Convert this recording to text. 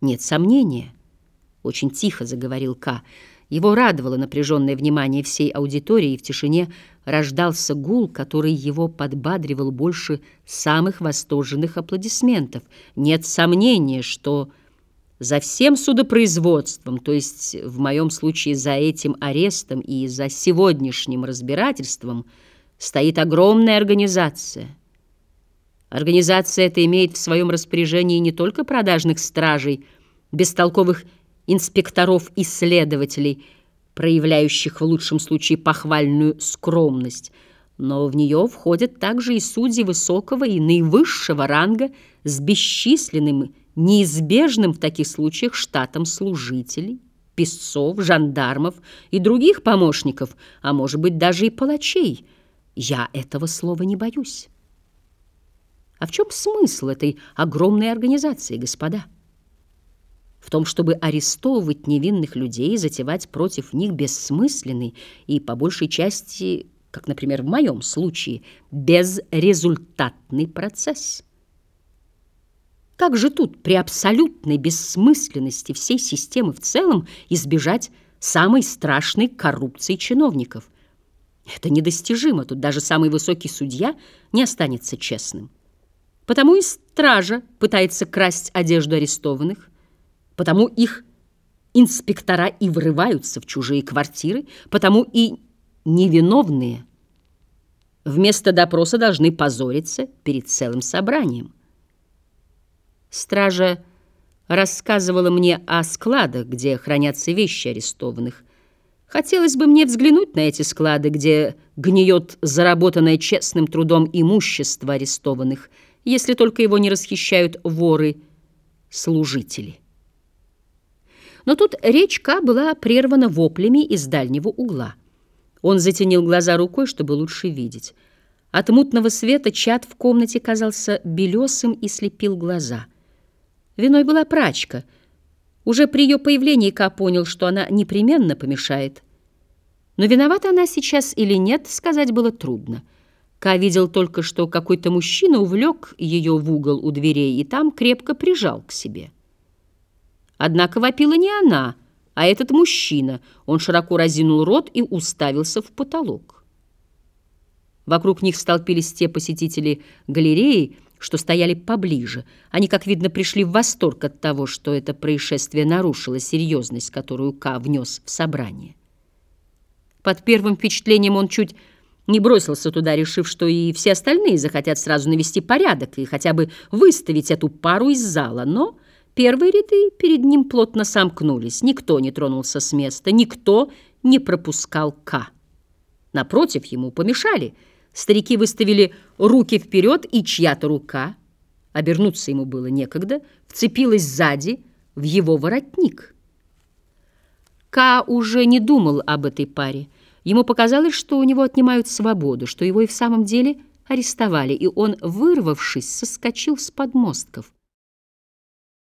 Нет сомнения, очень тихо заговорил К. Его радовало напряженное внимание всей аудитории, и в тишине рождался гул, который его подбадривал больше самых восторженных аплодисментов. Нет сомнения, что за всем судопроизводством, то есть в моем случае за этим арестом и за сегодняшним разбирательством, стоит огромная организация. Организация эта имеет в своем распоряжении не только продажных стражей, бестолковых инспекторов-исследователей, проявляющих в лучшем случае похвальную скромность, но в нее входят также и судьи высокого и наивысшего ранга с бесчисленным, неизбежным в таких случаях штатом служителей, песцов, жандармов и других помощников, а может быть даже и палачей. Я этого слова не боюсь. А в чем смысл этой огромной организации, господа? в том, чтобы арестовывать невинных людей и затевать против них бессмысленный и, по большей части, как, например, в моем случае, безрезультатный процесс. Как же тут при абсолютной бессмысленности всей системы в целом избежать самой страшной коррупции чиновников? Это недостижимо, тут даже самый высокий судья не останется честным. Потому и стража пытается красть одежду арестованных, потому их инспектора и врываются в чужие квартиры, потому и невиновные вместо допроса должны позориться перед целым собранием. Стража рассказывала мне о складах, где хранятся вещи арестованных. Хотелось бы мне взглянуть на эти склады, где гниет заработанное честным трудом имущество арестованных, если только его не расхищают воры-служители. Но тут речка была прервана воплями из дальнего угла. Он затенил глаза рукой, чтобы лучше видеть. От мутного света чад в комнате казался белесым и слепил глаза. Виной была прачка. Уже при ее появлении Ка понял, что она непременно помешает. Но виновата она сейчас или нет, сказать было трудно. Ка видел только, что какой-то мужчина увлек ее в угол у дверей и там крепко прижал к себе. Однако вопила не она, а этот мужчина. Он широко разинул рот и уставился в потолок. Вокруг них столпились те посетители галереи, что стояли поближе. Они, как видно, пришли в восторг от того, что это происшествие нарушило серьезность, которую К внес в собрание. Под первым впечатлением он чуть не бросился туда, решив, что и все остальные захотят сразу навести порядок и хотя бы выставить эту пару из зала, но... Первые ряды перед ним плотно сомкнулись. Никто не тронулся с места, никто не пропускал К. Напротив, ему помешали. Старики выставили руки вперед, и чья-то рука, обернуться ему было некогда, вцепилась сзади в его воротник. К уже не думал об этой паре. Ему показалось, что у него отнимают свободу, что его и в самом деле арестовали, и он, вырвавшись, соскочил с подмостков.